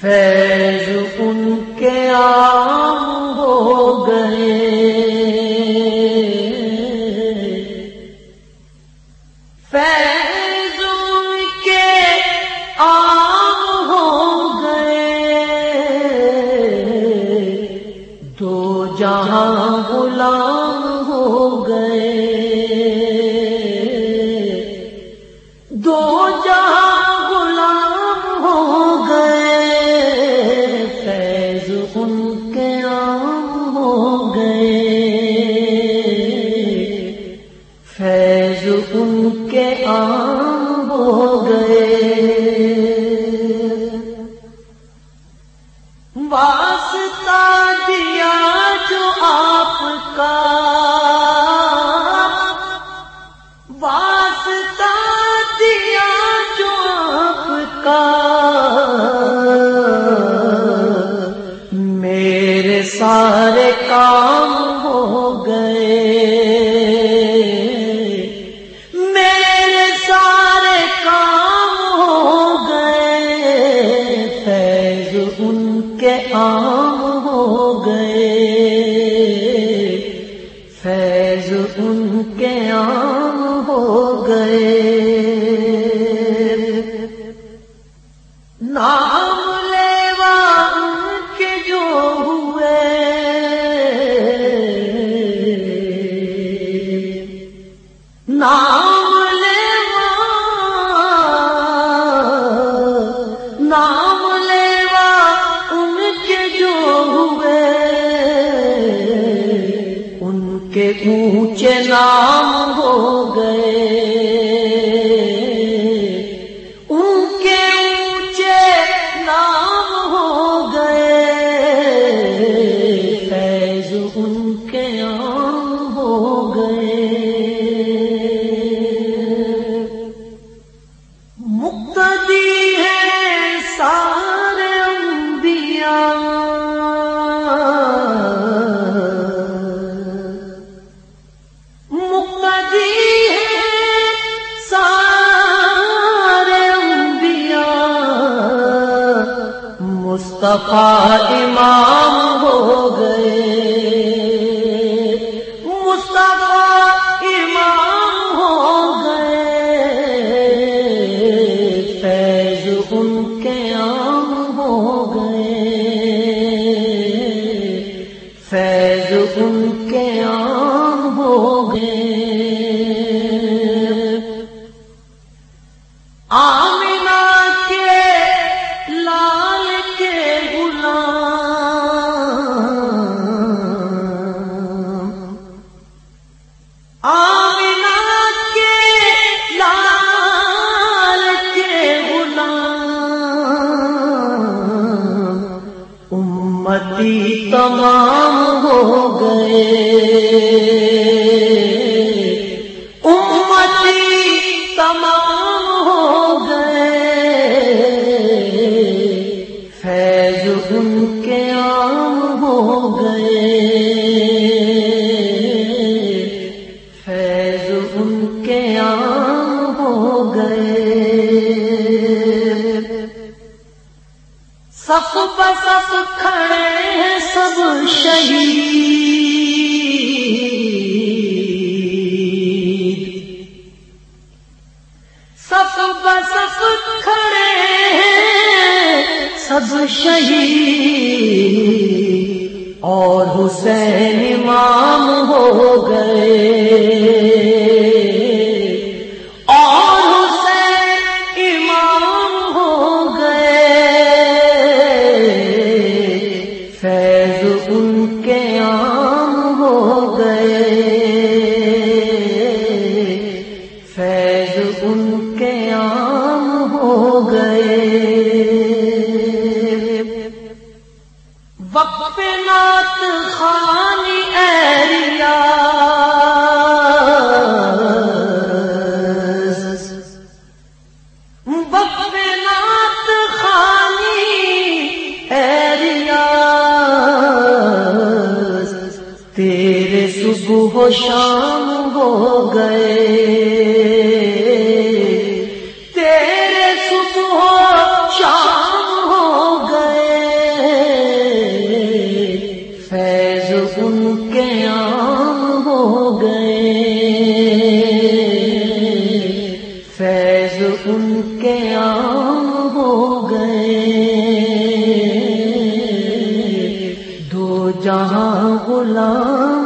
فیض ان کے عام ہو گئے۔ فیض ان کے عام ہو گئے۔ دو جہاں غلام ہو گئے۔ کا میرے سارے کام ہو گئے۔ میرے سارے کام ہو گئے۔ فیض ان کے عام ہو گئے۔ فیض ان کے عام ہو اونچے نام ہو گئے۔ ان کے اونچے نام ہو گئے۔ فیض ان کے عام ہو گئے۔ مصطفیٰ امام ہو گئے۔ مصطفیٰ امام ہو گئے۔ فیض ان کے عام ہو گئے۔ فیض ان کے امتی تمام ہو گئے۔ امتی تمام ہو گئے۔ فیض ان کے عام ہو گئے۔ فیض ان کے عام ہو گئے۔ سب سب کھڑے سب شہید۔ سب بس کھڑے ہیں سب شہید۔ اور حسین امام ہو گئے۔ وہ شام ہو گئے۔ تیرے صبح شام ہو گئے۔ فیض ان کے عام ہو گئے۔ فیض ان کے عام ہو گئے۔ دو جہاں غلام